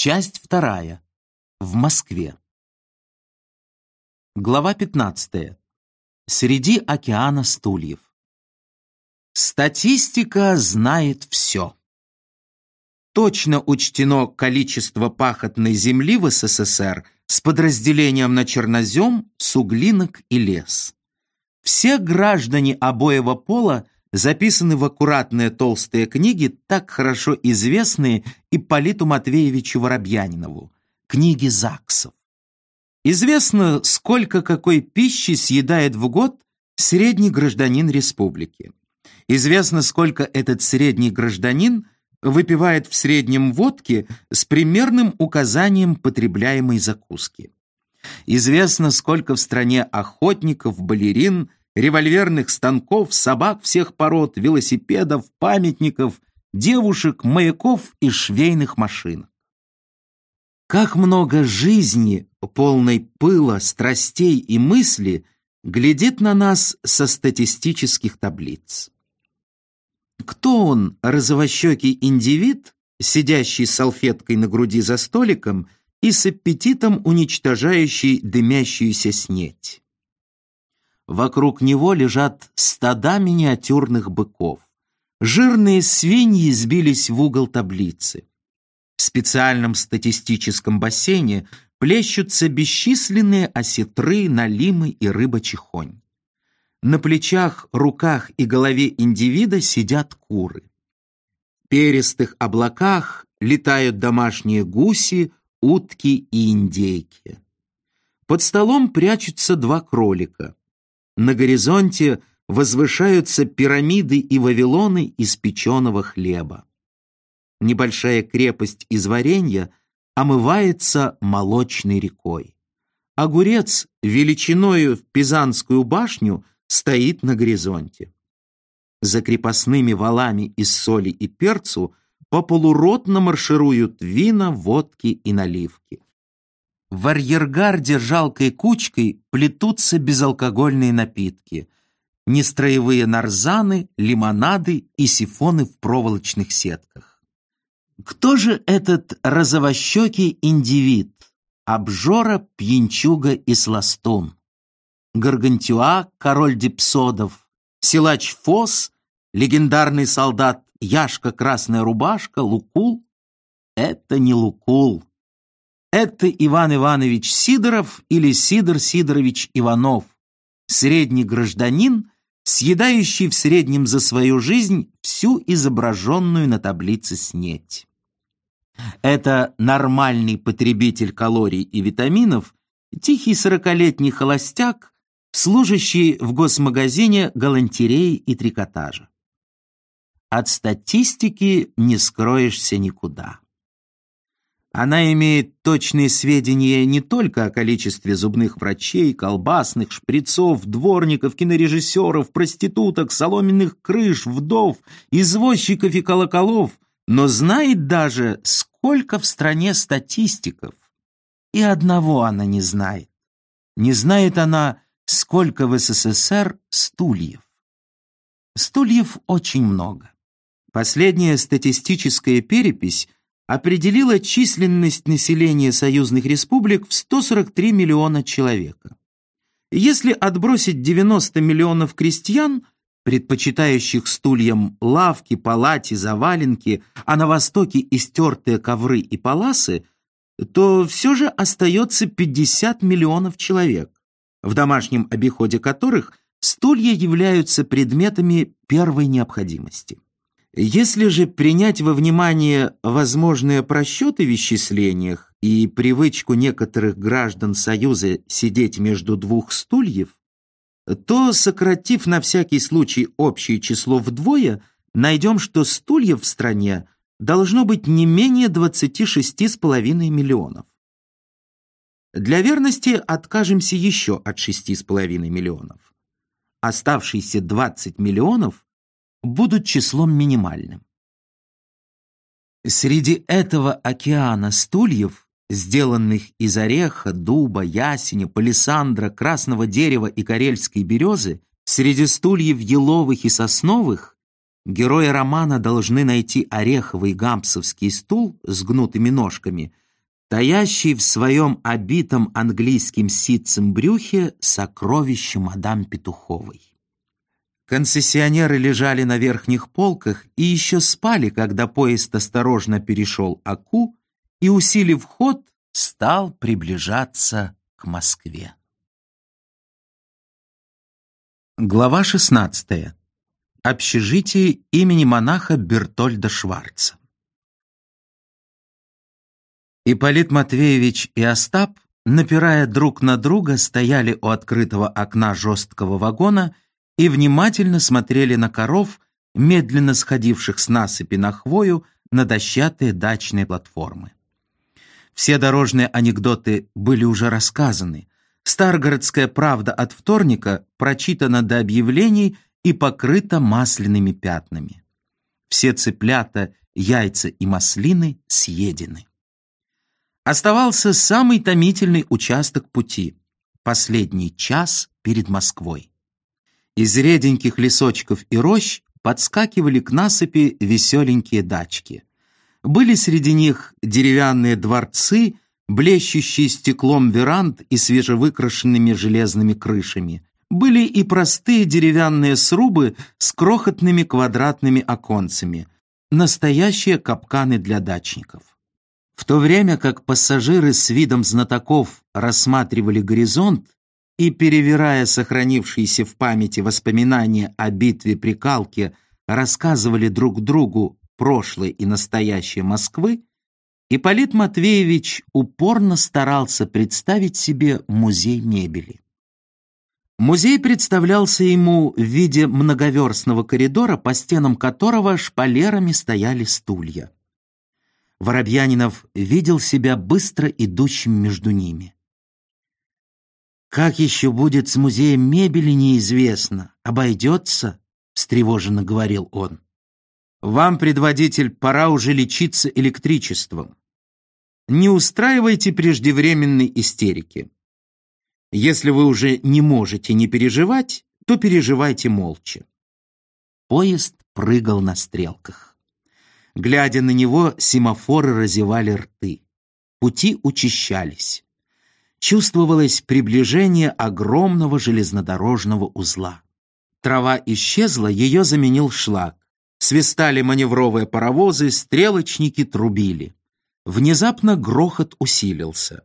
Часть вторая. В Москве. Глава 15. Среди океана стульев. Статистика знает все. Точно учтено количество пахотной земли в СССР с подразделением на чернозем, суглинок и лес. Все граждане обоего пола записаны в аккуратные толстые книги, так хорошо известные Ипполиту Матвеевичу Воробьянинову, книги ЗАГСов. Известно, сколько какой пищи съедает в год средний гражданин республики. Известно, сколько этот средний гражданин выпивает в среднем водки с примерным указанием потребляемой закуски. Известно, сколько в стране охотников, балерин, револьверных станков, собак всех пород, велосипедов, памятников, девушек, маяков и швейных машин. Как много жизни, полной пыла, страстей и мысли глядит на нас со статистических таблиц. Кто он, розовощекий индивид, сидящий с салфеткой на груди за столиком и с аппетитом уничтожающий дымящуюся снеть? Вокруг него лежат стада миниатюрных быков. Жирные свиньи сбились в угол таблицы. В специальном статистическом бассейне плещутся бесчисленные осетры, налимы и рыба-чехонь. На плечах, руках и голове индивида сидят куры. В перистых облаках летают домашние гуси, утки и индейки. Под столом прячутся два кролика. На горизонте возвышаются пирамиды и вавилоны из печеного хлеба. Небольшая крепость из варенья омывается молочной рекой. Огурец величиною в Пизанскую башню стоит на горизонте. За крепостными валами из соли и перцу по полуротно маршируют вина, водки и наливки. В арьергарде жалкой кучкой плетутся безалкогольные напитки, нестроевые нарзаны, лимонады и сифоны в проволочных сетках. Кто же этот розовощекий индивид, обжора, пьянчуга и сластун? Гаргантюа, король дипсодов, силач Фос, легендарный солдат Яшка Красная Рубашка, Лукул? Это не Лукул. Это Иван Иванович Сидоров или Сидор Сидорович Иванов, средний гражданин, съедающий в среднем за свою жизнь всю изображенную на таблице снеть. Это нормальный потребитель калорий и витаминов, тихий сорокалетний холостяк, служащий в госмагазине галантереи и трикотажа. От статистики не скроешься никуда. Она имеет точные сведения не только о количестве зубных врачей, колбасных, шприцов, дворников, кинорежиссеров, проституток, соломенных крыш, вдов, извозчиков и колоколов, но знает даже, сколько в стране статистиков. И одного она не знает. Не знает она, сколько в СССР стульев. Стульев очень много. Последняя статистическая перепись определила численность населения союзных республик в 143 миллиона человека. Если отбросить 90 миллионов крестьян, предпочитающих стульям лавки, палати, заваленки, а на востоке истертые ковры и паласы, то все же остается 50 миллионов человек, в домашнем обиходе которых стулья являются предметами первой необходимости. Если же принять во внимание возможные просчеты в исчислениях и привычку некоторых граждан Союза сидеть между двух стульев, то, сократив на всякий случай общее число вдвое, найдем, что стульев в стране должно быть не менее 26,5 миллионов. Для верности откажемся еще от 6,5 миллионов. Оставшиеся 20 миллионов будут числом минимальным. Среди этого океана стульев, сделанных из ореха, дуба, ясеня, палисандра, красного дерева и карельской березы, среди стульев еловых и сосновых, герои романа должны найти ореховый гампсовский стул с гнутыми ножками, таящий в своем обитом английским ситцем брюхе сокровище мадам Петуховой. Концессионеры лежали на верхних полках и еще спали, когда поезд осторожно перешел Аку и, усилив ход, стал приближаться к Москве. Глава 16. Общежитие имени монаха Бертольда Шварца. Ипполит Матвеевич и Остап, напирая друг на друга, стояли у открытого окна жесткого вагона и внимательно смотрели на коров, медленно сходивших с насыпи на хвою на дощатые дачные платформы. Все дорожные анекдоты были уже рассказаны. Старгородская правда от вторника прочитана до объявлений и покрыта масляными пятнами. Все цыплята, яйца и маслины съедены. Оставался самый томительный участок пути — последний час перед Москвой. Из реденьких лесочков и рощ подскакивали к насыпи веселенькие дачки. Были среди них деревянные дворцы, блещущие стеклом веранд и свежевыкрашенными железными крышами. Были и простые деревянные срубы с крохотными квадратными оконцами, настоящие капканы для дачников. В то время как пассажиры с видом знатоков рассматривали горизонт и, перевирая сохранившиеся в памяти воспоминания о битве при Калке, рассказывали друг другу прошлое и настоящее Москвы, Ипполит Матвеевич упорно старался представить себе музей мебели. Музей представлялся ему в виде многоверстного коридора, по стенам которого шпалерами стояли стулья. Воробьянинов видел себя быстро идущим между ними. «Как еще будет с музеем мебели, неизвестно. Обойдется?» — встревоженно говорил он. «Вам, предводитель, пора уже лечиться электричеством. Не устраивайте преждевременной истерики. Если вы уже не можете не переживать, то переживайте молча». Поезд прыгал на стрелках. Глядя на него, семафоры разевали рты. Пути учащались. Чувствовалось приближение огромного железнодорожного узла. Трава исчезла, ее заменил шлак. Свистали маневровые паровозы, стрелочники трубили. Внезапно грохот усилился.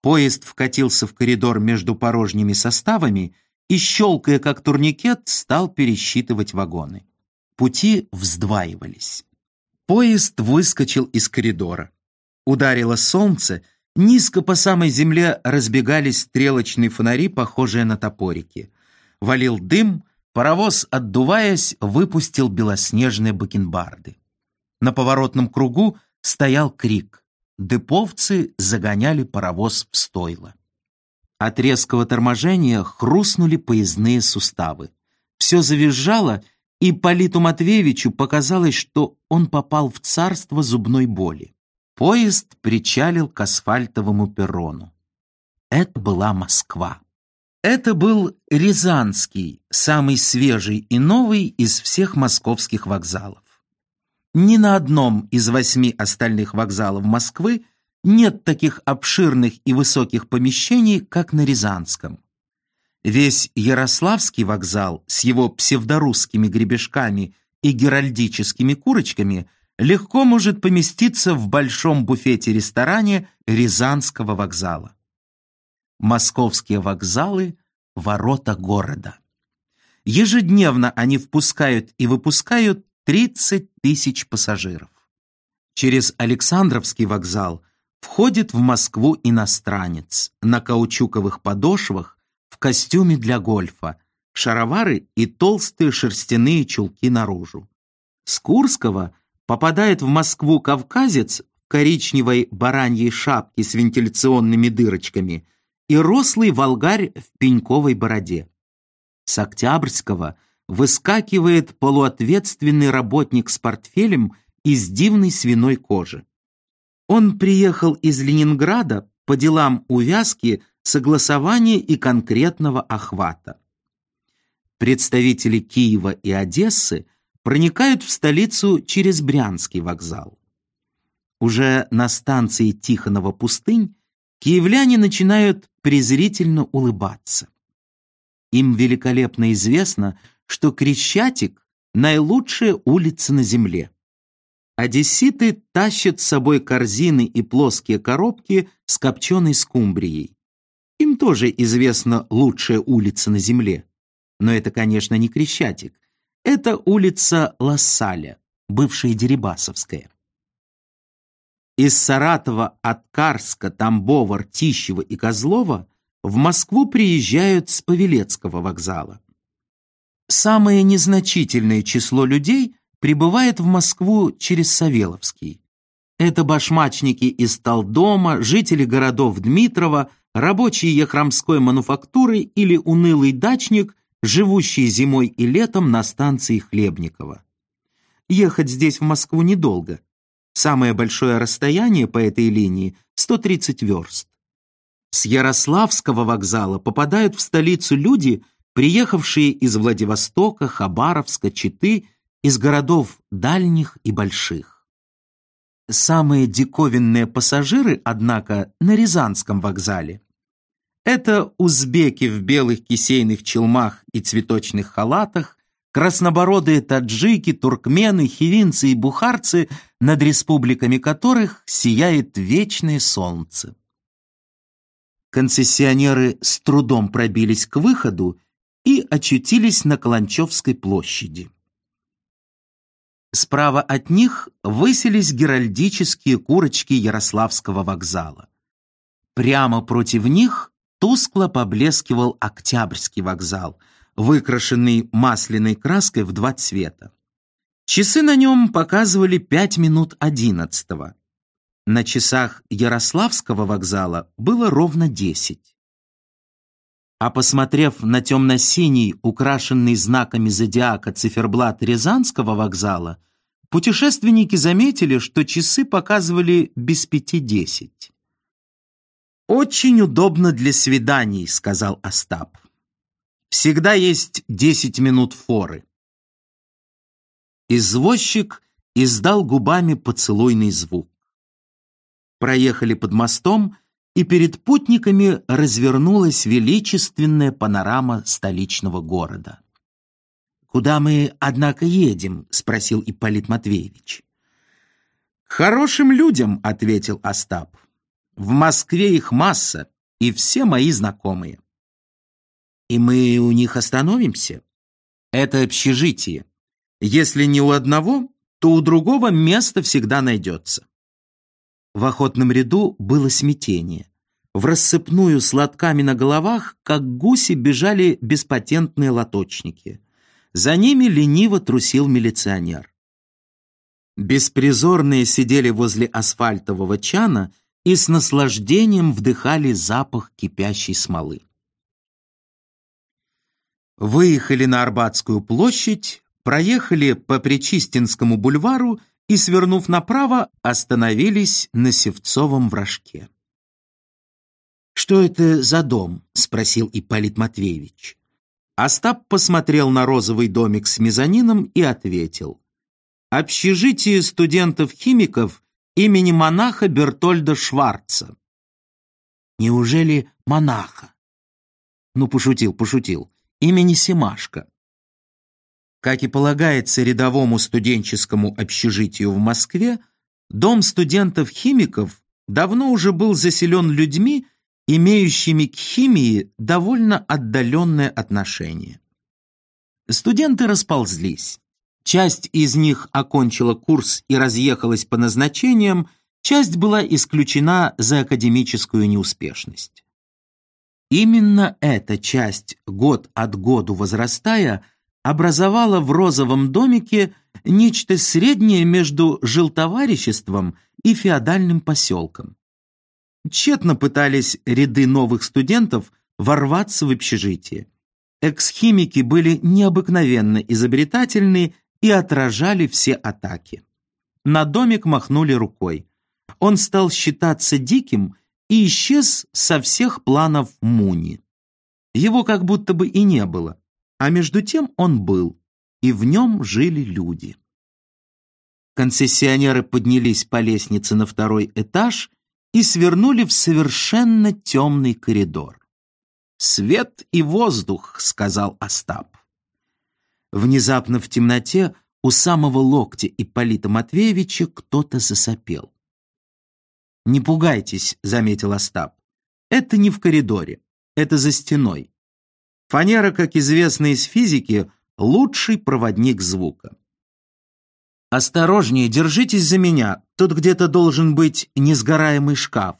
Поезд вкатился в коридор между порожними составами и, щелкая как турникет, стал пересчитывать вагоны. Пути вздваивались. Поезд выскочил из коридора. Ударило солнце, низко по самой земле разбегались стрелочные фонари, похожие на топорики. Валил дым, паровоз, отдуваясь, выпустил белоснежные бакенбарды. На поворотном кругу стоял крик. Деповцы загоняли паровоз в стойло. От резкого торможения хрустнули поездные суставы. Все завизжало, и Политу Матвеевичу показалось, что он попал в царство зубной боли. Поезд причалил к асфальтовому перрону. Это была Москва. Это был Рязанский, самый свежий и новый из всех московских вокзалов. Ни на одном из восьми остальных вокзалов Москвы нет таких обширных и высоких помещений, как на Рязанском. Весь Ярославский вокзал с его псевдорусскими гребешками и геральдическими курочками легко может поместиться в большом буфете-ресторане Рязанского вокзала. Московские вокзалы – ворота города. Ежедневно они впускают и выпускают 30 тысяч пассажиров. Через Александровский вокзал входит в Москву иностранец на каучуковых подошвах в костюме для гольфа, шаровары и толстые шерстяные чулки наружу. С Курского попадает в Москву кавказец в коричневой бараньей шапке с вентиляционными дырочками и рослый волгарь в пеньковой бороде. С Октябрьского выскакивает полуответственный работник с портфелем из дивной свиной кожи. Он приехал из Ленинграда по делам увязки согласования и конкретного охвата. Представители Киева и Одессы проникают в столицу через Брянский вокзал. Уже на станции Тихонова пустынь киевляне начинают презрительно улыбаться. Им великолепно известно, что Крещатик – наилучшая улица на земле. Одесситы тащат с собой корзины и плоские коробки с копченой скумбрией. Им тоже известна лучшая улица на земле. Но это, конечно, не Крещатик. Это улица Лассаля, бывшая Дерибасовская. Из Саратова, Откарска, Тамбова, Ртищева и Козлова в Москву приезжают с Павелецкого вокзала. Самое незначительное число людей прибывает в Москву через Савеловский. Это башмачники из Талдома, жители городов Дмитрова, рабочие Яхромской мануфактуры или унылый дачник, живущий зимой и летом на станции Хлебникова. Ехать здесь в Москву недолго. Самое большое расстояние по этой линии – 130 верст. С Ярославского вокзала попадают в столицу люди, приехавшие из Владивостока, Хабаровска, Читы, из городов дальних и больших. Самые диковинные пассажиры, однако, на Рязанском вокзале. Это узбеки в белых кисейных челмах и цветочных халатах, краснобородые таджики, туркмены, хивинцы и бухарцы, над республиками которых сияет вечное солнце. Концессионеры с трудом пробились к выходу и очутились на Каланчевской площади. Справа от них высились геральдические курочки Ярославского вокзала. Прямо против них тускло поблескивал Октябрьский вокзал, выкрашенный масляной краской в два цвета. Часы на нем показывали пять минут одиннадцатого. На часах Ярославского вокзала было ровно десять. А посмотрев на темно-синий, украшенный знаками зодиака циферблат Рязанского вокзала, путешественники заметили, что часы показывали без пяти десять. «Очень удобно для свиданий», — сказал Остап. «Всегда есть десять минут форы». Извозчик издал губами поцелуйный звук проехали под мостом, и перед путниками развернулась величественная панорама столичного города. «Куда мы, однако, едем?» — спросил Ипполит Матвеевич. «К хорошим людям», — ответил Остап. «В Москве их масса, и все мои знакомые». «И мы у них остановимся?» «Это общежитие. Если не у одного, то у другого место всегда найдется». В охотном ряду было смятение. В рассыпную с лотками на головах, как гуси, бежали беспатентные лоточники. За ними лениво трусил милиционер. Беспризорные сидели возле асфальтового чана и с наслаждением вдыхали запах кипящей смолы. Выехали на Арбатскую площадь, проехали по Причистинскому бульвару и, свернув направо, остановились на Севцовом вражке. «Что это за дом?» — спросил Ипполит Матвеевич. Остап посмотрел на розовый домик с мезонином и ответил. «Общежитие студентов-химиков имени монаха Бертольда Шварца». «Неужели монаха?» «Ну, пошутил, пошутил. Имени Семашка. Как и полагается рядовому студенческому общежитию в Москве, дом студентов-химиков давно уже был заселен людьми, имеющими к химии довольно отдаленное отношение. Студенты расползлись. Часть из них окончила курс и разъехалась по назначениям, часть была исключена за академическую неуспешность. Именно эта часть, год от году возрастая, образовала в розовом домике нечто среднее между жилтовариществом и феодальным поселком. Тщетно пытались ряды новых студентов ворваться в общежитие. Эксхимики были необыкновенно изобретательны и отражали все атаки. На домик махнули рукой. Он стал считаться диким и исчез со всех планов Муни. Его как будто бы и не было а между тем он был, и в нем жили люди. Концессионеры поднялись по лестнице на второй этаж и свернули в совершенно темный коридор. «Свет и воздух», — сказал Остап. Внезапно в темноте у самого локтя Ипполита Матвеевича кто-то засопел. «Не пугайтесь», — заметил Остап. «Это не в коридоре, это за стеной. Фанера, как известно из физики, лучший проводник звука. «Осторожнее, держитесь за меня, тут где-то должен быть несгораемый шкаф».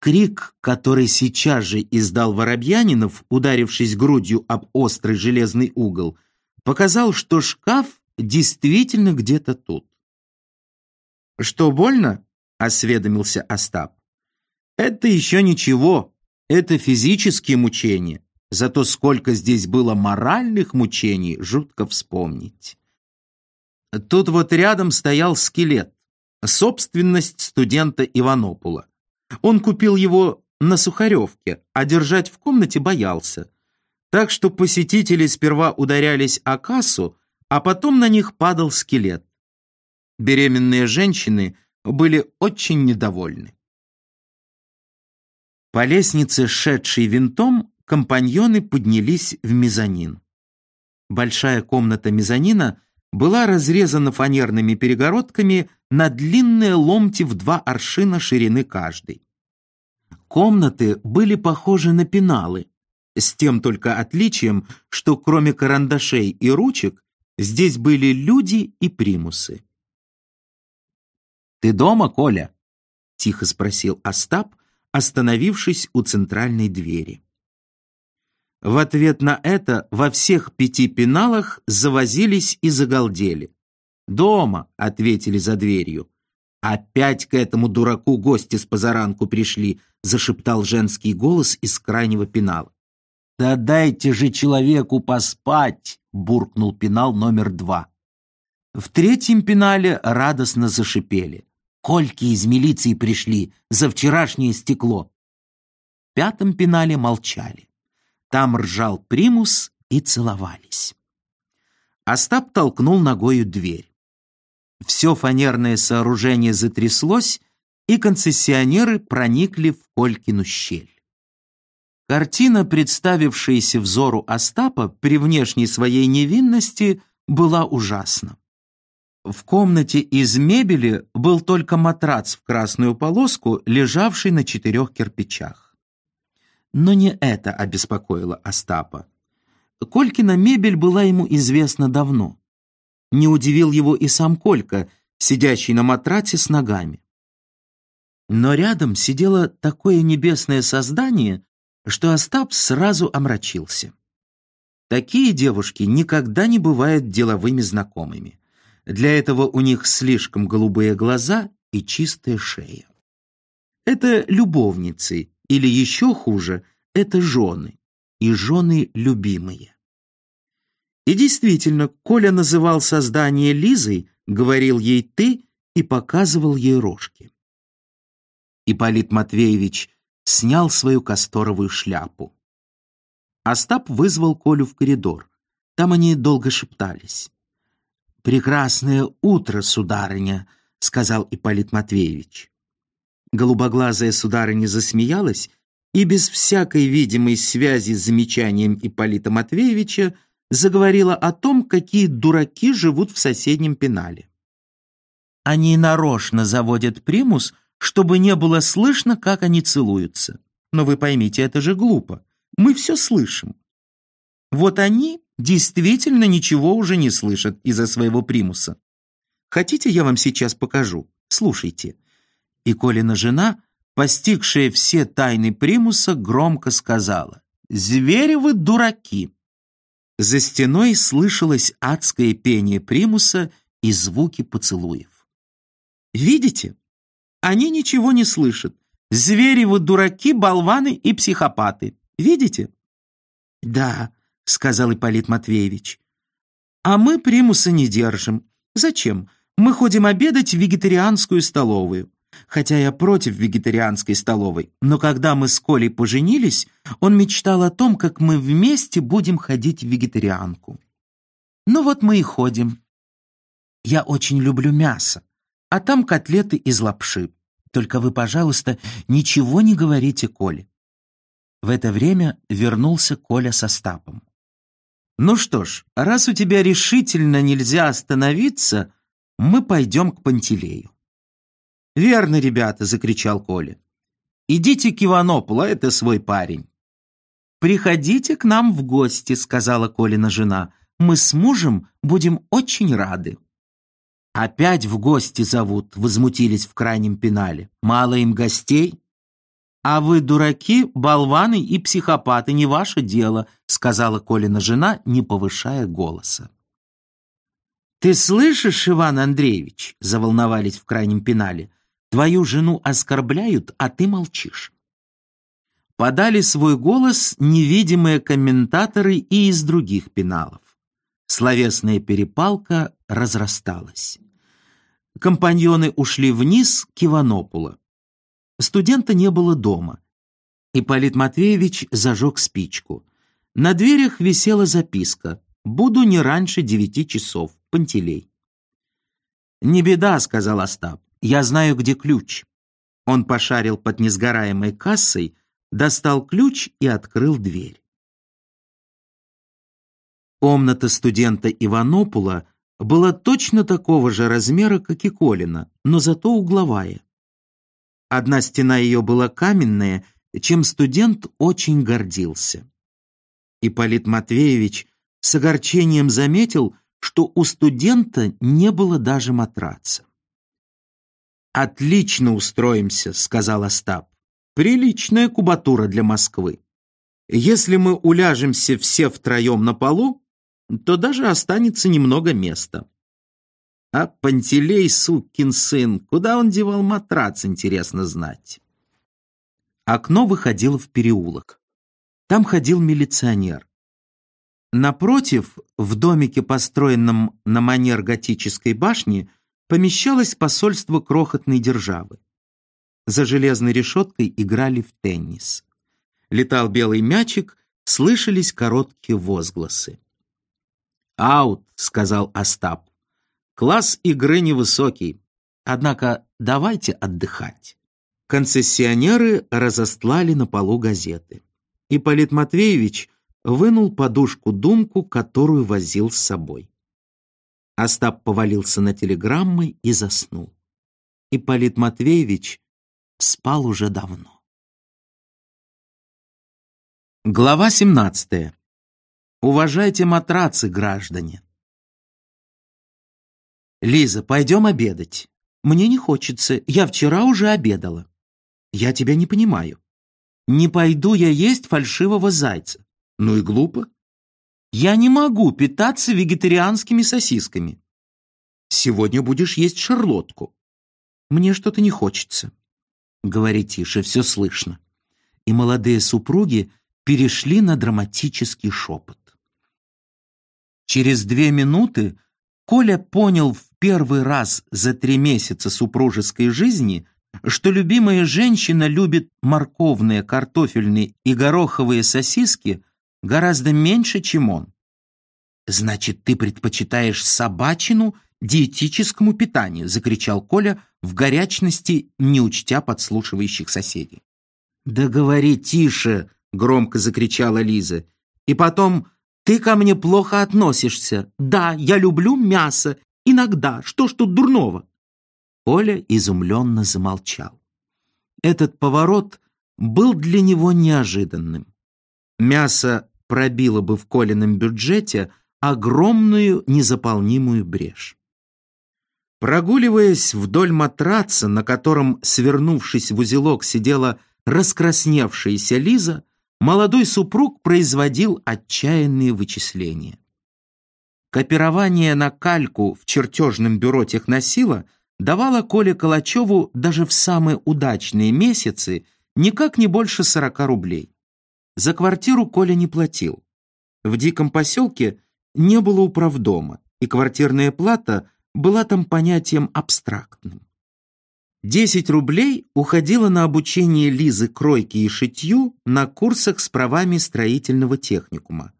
Крик, который сейчас же издал Воробьянинов, ударившись грудью об острый железный угол, показал, что шкаф действительно где-то тут. «Что, больно?» — осведомился Остап. «Это еще ничего, это физические мучения. Зато сколько здесь было моральных мучений, жутко вспомнить. Тут вот рядом стоял скелет, собственность студента Иванопула. Он купил его на Сухаревке, а держать в комнате боялся. Так что посетители сперва ударялись о кассу, а потом на них падал скелет. Беременные женщины были очень недовольны. По лестнице, шедшей винтом, компаньоны поднялись в мезонин. Большая комната мезонина была разрезана фанерными перегородками на длинные ломти в два аршина ширины каждой. Комнаты были похожи на пеналы, с тем только отличием, что кроме карандашей и ручек здесь были люди и примусы. «Ты дома, Коля?» — тихо спросил Остап, остановившись у центральной двери. В ответ на это во всех пяти пеналах завозились и загалдели. «Дома», — ответили за дверью. «Опять к этому дураку гости с позаранку пришли», — зашептал женский голос из крайнего пенала. «Да дайте же человеку поспать», — буркнул пенал номер два. В третьем пенале радостно зашипели. «Кольки из милиции пришли за вчерашнее стекло». В пятом пенале молчали. Там ржал примус и целовались. Остап толкнул ногою дверь. Все фанерное сооружение затряслось, и концессионеры проникли в Колькину щель. Картина, представившаяся взору Остапа при внешней своей невинности, была ужасна. В комнате из мебели был только матрац в красную полоску, лежавший на четырех кирпичах. Но не это обеспокоило Остапа. Колькина мебель была ему известна давно. Не удивил его и сам Колька, сидящий на матрате с ногами. Но рядом сидело такое небесное создание, что Остап сразу омрачился. Такие девушки никогда не бывают деловыми знакомыми. Для этого у них слишком голубые глаза и чистая шея. Это любовницы, или еще хуже, это жены, и жены любимые. И действительно, Коля называл создание Лизой, говорил ей «ты» и показывал ей рожки. Ипполит Матвеевич снял свою касторовую шляпу. Остап вызвал Колю в коридор. Там они долго шептались. «Прекрасное утро, сударыня», — сказал Ипполит Матвеевич. Голубоглазая сударыня засмеялась и без всякой видимой связи с замечанием Ипполита Матвеевича заговорила о том, какие дураки живут в соседнем пенале. Они нарочно заводят примус, чтобы не было слышно, как они целуются. Но вы поймите, это же глупо. Мы все слышим. Вот они действительно ничего уже не слышат из-за своего примуса. Хотите, я вам сейчас покажу? Слушайте и Колина жена, постигшая все тайны примуса, громко сказала «Звери вы дураки!». За стеной слышалось адское пение примуса и звуки поцелуев. «Видите? Они ничего не слышат. Звери вы дураки, болваны и психопаты. Видите?» «Да», — сказал Ипполит Матвеевич. «А мы примуса не держим. Зачем? Мы ходим обедать в вегетарианскую столовую. Хотя я против вегетарианской столовой, но когда мы с Колей поженились, он мечтал о том, как мы вместе будем ходить в вегетарианку. Ну вот мы и ходим. Я очень люблю мясо, а там котлеты из лапши. Только вы, пожалуйста, ничего не говорите Коле». В это время вернулся Коля со Стапом. «Ну что ж, раз у тебя решительно нельзя остановиться, мы пойдем к Пантелею». «Верно, ребята!» — закричал Коля. «Идите к Иванополу, это свой парень». «Приходите к нам в гости», — сказала Колина жена. «Мы с мужем будем очень рады». «Опять в гости зовут», — возмутились в крайнем пенале. «Мало им гостей?» «А вы дураки, болваны и психопаты, не ваше дело», — сказала Колина жена, не повышая голоса. «Ты слышишь, Иван Андреевич?» — заволновались в крайнем пенале. «Твою жену оскорбляют, а ты молчишь». Подали свой голос невидимые комментаторы и из других пеналов. Словесная перепалка разрасталась. Компаньоны ушли вниз к Иванополу. Студента не было дома. Ипполит Матвеевич зажег спичку. На дверях висела записка «Буду не раньше девяти часов. Пантелей». «Не беда», — сказал Остап. «Я знаю, где ключ». Он пошарил под несгораемой кассой, достал ключ и открыл дверь. Комната студента Иванопула была точно такого же размера, как и Колина, но зато угловая. Одна стена ее была каменная, чем студент очень гордился. Ипполит Матвеевич с огорчением заметил, что у студента не было даже матраца. «Отлично устроимся», — сказал Остап. «Приличная кубатура для Москвы. Если мы уляжемся все втроем на полу, то даже останется немного места. А Пантелей, сукин сын, куда он девал матрац, интересно знать. Окно выходило в переулок. Там ходил милиционер. Напротив, в домике, построенном на манер готической башни, помещалось посольство крохотной державы. За железной решеткой играли в теннис. Летал белый мячик, слышались короткие возгласы. «Аут», — сказал Остап. «Класс игры невысокий, однако давайте отдыхать». Концессионеры разостлали на полу газеты. Ипполит Матвеевич вынул подушку-думку, которую возил с собой. Остап повалился на телеграммы и заснул. Ипполит Матвеевич спал уже давно. Глава семнадцатая. Уважайте матрацы, граждане. Лиза, пойдем обедать. Мне не хочется, я вчера уже обедала. Я тебя не понимаю. Не пойду я есть фальшивого зайца. Ну и глупо. Я не могу питаться вегетарианскими сосисками. Сегодня будешь есть шарлотку. Мне что-то не хочется. Говори тише, все слышно. И молодые супруги перешли на драматический шепот. Через две минуты Коля понял в первый раз за три месяца супружеской жизни, что любимая женщина любит морковные, картофельные и гороховые сосиски гораздо меньше, чем он. «Значит, ты предпочитаешь собачину диетическому питанию», закричал Коля в горячности, не учтя подслушивающих соседей. «Да говори тише!» — громко закричала Лиза. «И потом ты ко мне плохо относишься. Да, я люблю мясо. Иногда. Что ж тут дурного?» Оля изумленно замолчал. Этот поворот был для него неожиданным. Мясо пробило бы в Колином бюджете огромную незаполнимую брешь. Прогуливаясь вдоль матраца, на котором, свернувшись в узелок, сидела раскрасневшаяся Лиза, молодой супруг производил отчаянные вычисления. Копирование на кальку в чертежном бюро техносила давало Коле Калачеву даже в самые удачные месяцы никак не больше 40 рублей. За квартиру Коля не платил. В диком поселке не было управдома, и квартирная плата была там понятием абстрактным. 10 рублей уходило на обучение Лизы кройке и шитью на курсах с правами строительного техникума.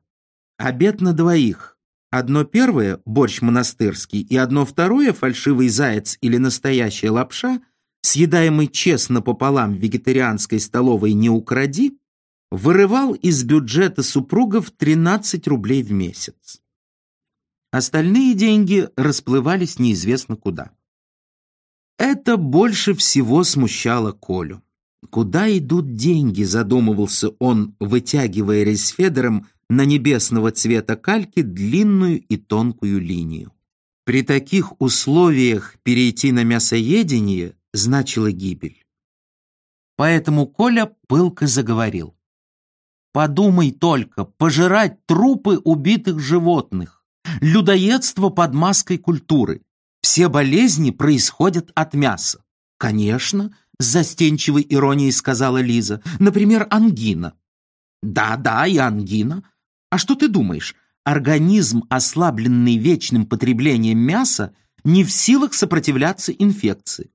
Обед на двоих, Одно первое – борщ монастырский, и одно второе – фальшивый заяц или настоящая лапша, съедаемый честно пополам в вегетарианской столовой «Не укради», вырывал из бюджета супругов 13 рублей в месяц. Остальные деньги расплывались неизвестно куда. Это больше всего смущало Колю. Куда идут деньги, задумывался он, вытягивая рейсфедером на небесного цвета кальки длинную и тонкую линию. При таких условиях перейти на мясоедение значило гибель. Поэтому Коля пылко заговорил. «Подумай только, пожирать трупы убитых животных, людоедство под маской культуры. Все болезни происходят от мяса. Конечно, с застенчивой иронией сказала Лиза, например, ангина. Да-да, и ангина, а что ты думаешь? Организм, ослабленный вечным потреблением мяса, не в силах сопротивляться инфекции.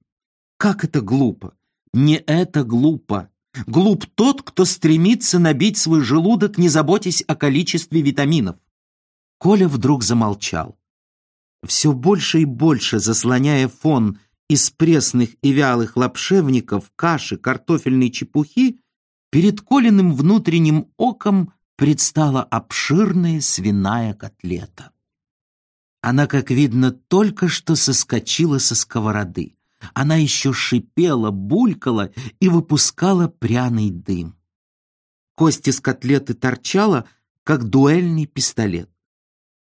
Как это глупо? Не это глупо. Глуп тот, кто стремится набить свой желудок, не заботясь о количестве витаминов. Коля вдруг замолчал. Все больше и больше заслоняя фон из пресных и вялых лапшевников, каши, картофельной чепухи, перед Колиным внутренним оком предстала обширная свиная котлета. Она, как видно, только что соскочила со сковороды. Она еще шипела, булькала и выпускала пряный дым. Кость из котлеты торчала, как дуэльный пистолет.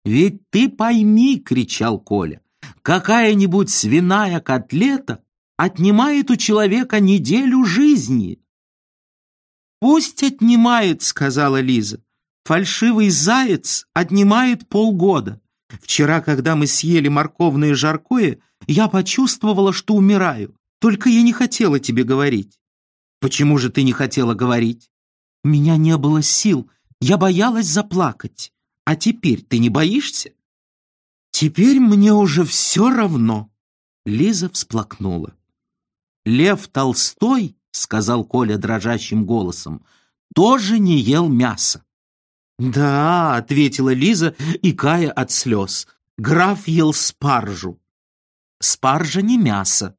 «Ведь ты пойми!» — кричал Коля. «Какая-нибудь свиная котлета отнимает у человека неделю жизни. «Пусть отнимает», — сказала Лиза. «Фальшивый заяц отнимает полгода. Вчера, когда мы съели морковное жаркое, я почувствовала, что умираю. Только я не хотела тебе говорить». «Почему же ты не хотела говорить?» «У меня не было сил. Я боялась заплакать. А теперь ты не боишься?» «Теперь мне уже все равно», — Лиза всплакнула. Лев Толстой — сказал Коля дрожащим голосом, — тоже не ел мясо. «Да», — ответила Лиза, икая от слез, — «граф ел спаржу». «Спаржа не мясо».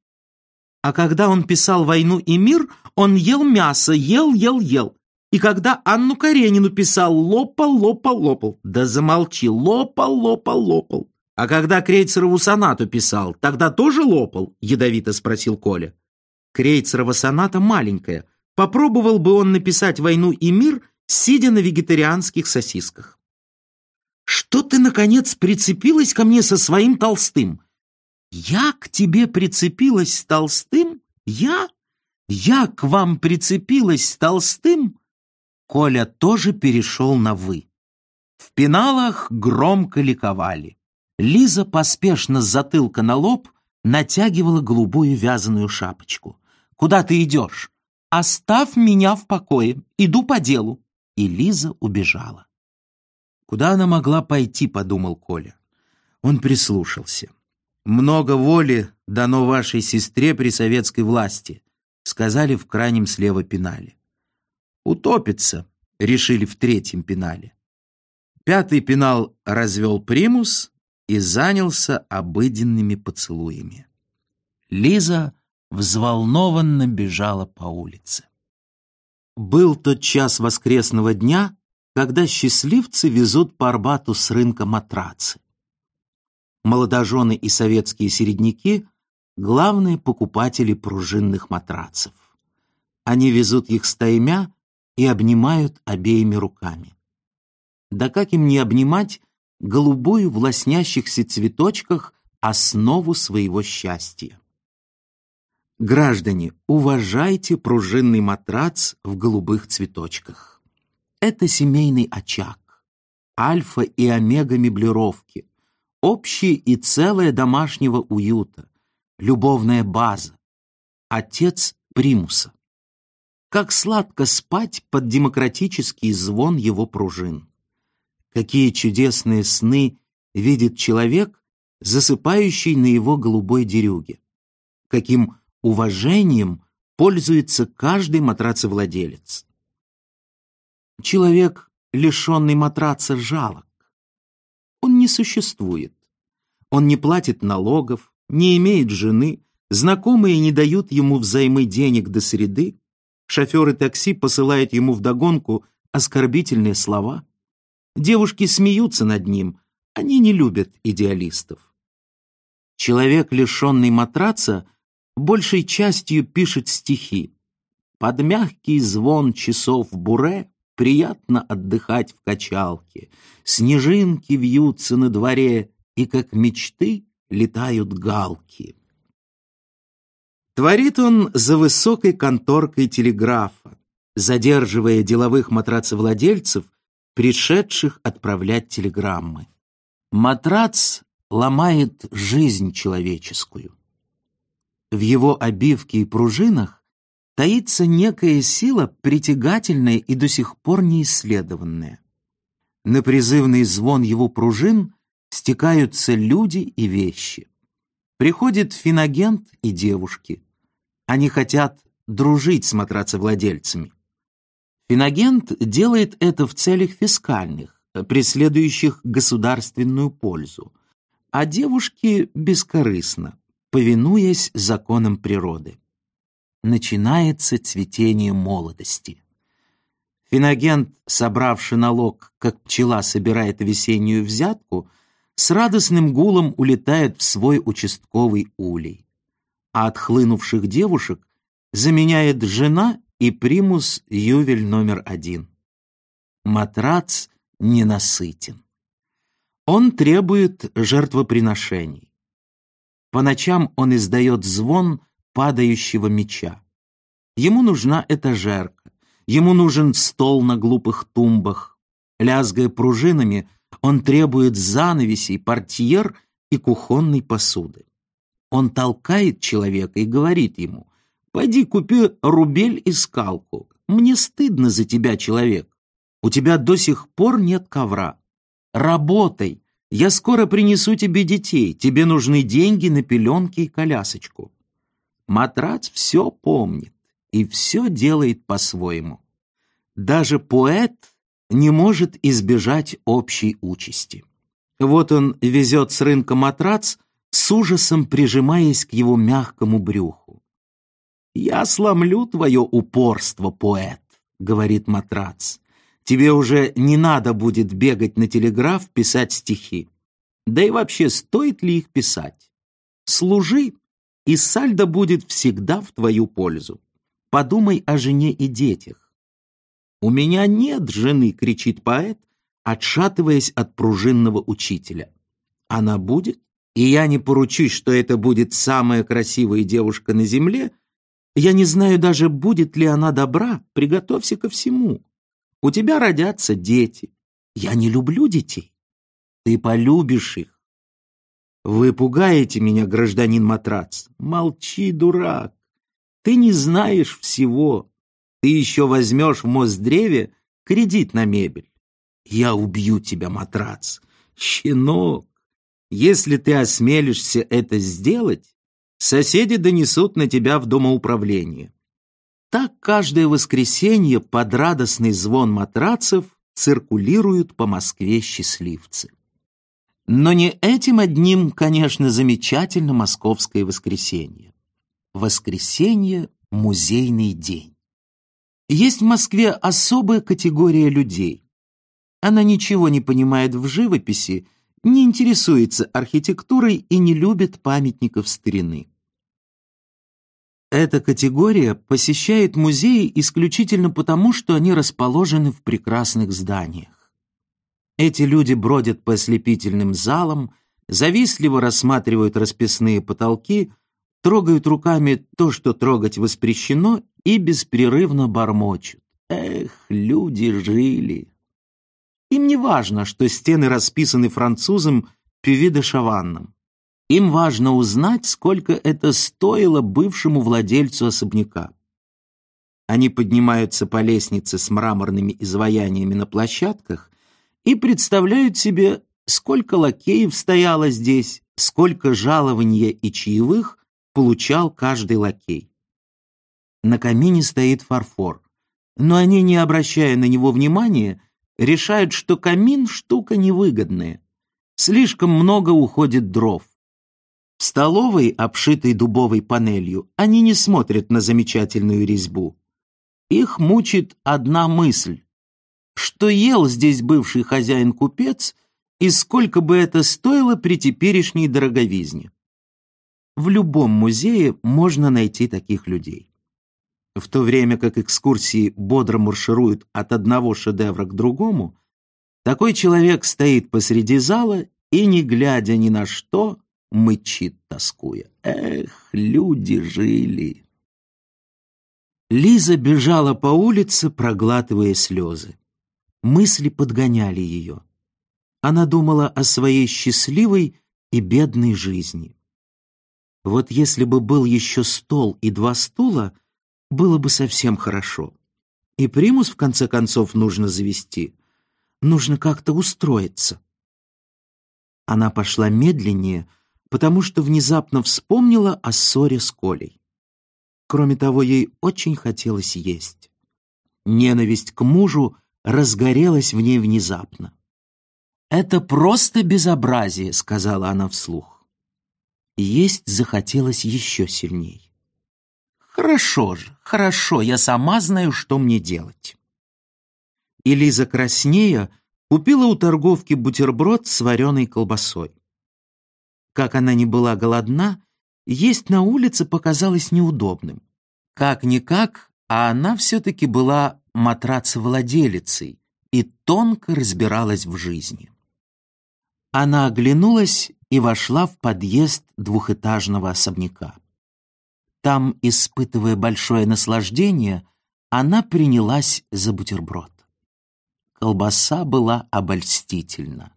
А когда он писал «Войну и мир», он ел мясо, ел, ел, ел. И когда Анну Каренину писал «лопал, лопал, лопал», да замолчи, лопал, лопал, лопал. А когда Крейцерову сонату писал, тогда тоже лопал? Ядовито спросил Коля. Крейцерова соната маленькая. Попробовал бы он написать «Войну и мир», сидя на вегетарианских сосисках. «Что ты, наконец, прицепилась ко мне со своим толстым?» «Я к тебе прицепилась с толстым? Я? Я к вам прицепилась с толстым?» Коля тоже перешел на «вы». В пеналах громко ликовали. Лиза поспешно с затылка на лоб натягивала голубую вязаную шапочку. Куда ты идешь? Оставь меня в покое. Иду по делу. И Лиза убежала. Куда она могла пойти, подумал Коля. Он прислушался. Много воли дано вашей сестре при советской власти, сказали в крайнем слева пенале. Утопится, решили в третьем пенале. Пятый пенал развел примус и занялся обыденными поцелуями. Лиза взволнованно бежала по улице. Был тот час воскресного дня, когда счастливцы везут по Арбату с рынка матрацы. Молодожены и советские середняки — главные покупатели пружинных матрацев. Они везут их стаймя и обнимают обеими руками. Да как им не обнимать голубую в лоснящихся цветочках основу своего счастья? Граждане, уважайте пружинный матрац в голубых цветочках. Это семейный очаг, альфа и омега меблировки, общее и целое домашнего уюта, любовная база, отец примуса. Как сладко спать под демократический звон его пружин. Какие чудесные сны видит человек, засыпающий на его голубой дерюге. Каким уважением пользуется каждый матрацевладелец. Человек, лишенный матраца, жалок. он не существует. Он не платит налогов, не имеет жены, знакомые не дают ему взаймы денег до среды, шоферы такси посылают ему вдогонку оскорбительные слова. Девушки смеются над ним, они не любят идеалистов. Человек, лишенный матраца, большей частью пишет стихи. Под мягкий звон часов буре приятно отдыхать в качалке. Снежинки вьются на дворе, и как мечты летают галки. Творит он за высокой конторкой телеграфа, задерживая деловых матрацевладельцев, пришедших отправлять телеграммы. Матрац ломает жизнь человеческую. В его обивке и пружинах таится некая сила, притягательная и до сих пор неисследованная. На призывный звон его пружин стекаются люди и вещи. Приходит финагент и девушки. Они хотят дружить с матрацевладельцами. Финагент делает это в целях фискальных, преследующих государственную пользу, а девушки бескорыстно, повинуясь законам природы. Начинается цветение молодости. Финагент, собравший налог, как пчела собирает весеннюю взятку, с радостным гулом улетает в свой участковый улей. А отхлынувших девушек заменяет жена и примус ювель номер один. Матрац ненасытен. Он требует жертвоприношений. По ночам он издает звон падающего меча. Ему нужна этажерка, ему нужен стол на глупых тумбах. Лязгая пружинами, он требует занавесей, портьер и кухонной посуды. Он толкает человека и говорит ему, Пойди купи рубель и скалку. Мне стыдно за тебя, человек. У тебя до сих пор нет ковра. Работай. Я скоро принесу тебе детей. Тебе нужны деньги на пеленки и колясочку. Матрац все помнит и все делает по-своему. Даже поэт не может избежать общей участи. Вот он везет с рынка матрац, с ужасом прижимаясь к его мягкому брюху. «Я сломлю твое упорство, поэт», — говорит матрац. «Тебе уже не надо будет бегать на телеграф, писать стихи. Да и вообще, стоит ли их писать? Служи, и сальдо будет всегда в твою пользу. Подумай о жене и детях». «У меня нет жены», — кричит поэт, отшатываясь от пружинного учителя. «Она будет, и я не поручусь, что это будет самая красивая девушка на земле, я не знаю даже, будет ли она добра, приготовься ко всему. У тебя родятся дети. Я не люблю детей. Ты полюбишь их. Вы пугаете меня, гражданин Матрац. Молчи, дурак. Ты не знаешь всего. Ты еще возьмешь в Мосдреве кредит на мебель. Я убью тебя, Матрац. Щенок, если ты осмелишься это сделать, соседи донесут на тебя в домоуправление. Так каждое воскресенье под радостный звон матрацев циркулируют по Москве счастливцы. Но не этим одним, конечно, замечательно московское воскресенье. Воскресенье – музейный день. Есть в Москве особая категория людей. Она ничего не понимает в живописи, не интересуется архитектурой и не любит памятников старины. Эта категория посещает музеи исключительно потому, что они расположены в прекрасных зданиях. Эти люди бродят по ослепительным залам, завистливо рассматривают расписные потолки, трогают руками то, что трогать воспрещено, и беспрерывно бормочут. Эх, люди жили. Им не важно, что стены расписаны французом Пюви де Шаванном. Им важно узнать, сколько это стоило бывшему владельцу особняка. Они поднимаются по лестнице с мраморными изваяниями на площадках и представляют себе, сколько лакеев стояло здесь, сколько жалования и чаевых получал каждый лакей. На камине стоит фарфор, но они, не обращая на него внимания, решают, что камин — штука невыгодная. Слишком много уходит дров. В столовой, обшитой дубовой панелью, они не смотрят на замечательную резьбу. Их мучит одна мысль. Что ел здесь бывший хозяин-купец и сколько бы это стоило при теперешней дороговизне? В любом музее можно найти таких людей. В то время как экскурсии бодро маршируют от одного шедевра к другому, такой человек стоит посреди зала и, не глядя ни на что, мычит, тоскуя. Эх, люди жили. Лиза бежала по улице, проглатывая слезы. Мысли подгоняли ее. Она думала о своей счастливой и бедной жизни. Вот если бы был еще стол и два стула, было бы совсем хорошо. И примус, в конце концов, нужно завести. Нужно как-то устроиться. Она пошла медленнее, потому что внезапно вспомнила о ссоре с Колей. Кроме того, ей очень хотелось есть. Ненависть к мужу разгорелась в ней внезапно. «Это просто безобразие», — сказала она вслух. Есть захотелось еще сильней. «Хорошо же, хорошо, я сама знаю, что мне делать» и Лиза краснея купила у торговки бутерброд с вареной колбасой. Как она не была голодна, есть на улице показалось неудобным. Как-никак, а она все-таки была матрацевладелицей и тонко разбиралась в жизни. Она оглянулась и вошла в подъезд двухэтажного особняка. Там, испытывая большое наслаждение, она принялась за бутерброд. Колбаса была обольстительна.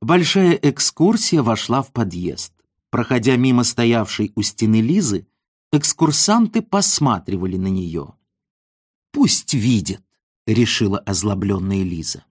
Большая экскурсия вошла в подъезд. Проходя мимо стоявшей у стены Лизы, экскурсанты посматривали на нее. «Пусть видят», — решила озлобленная Лиза.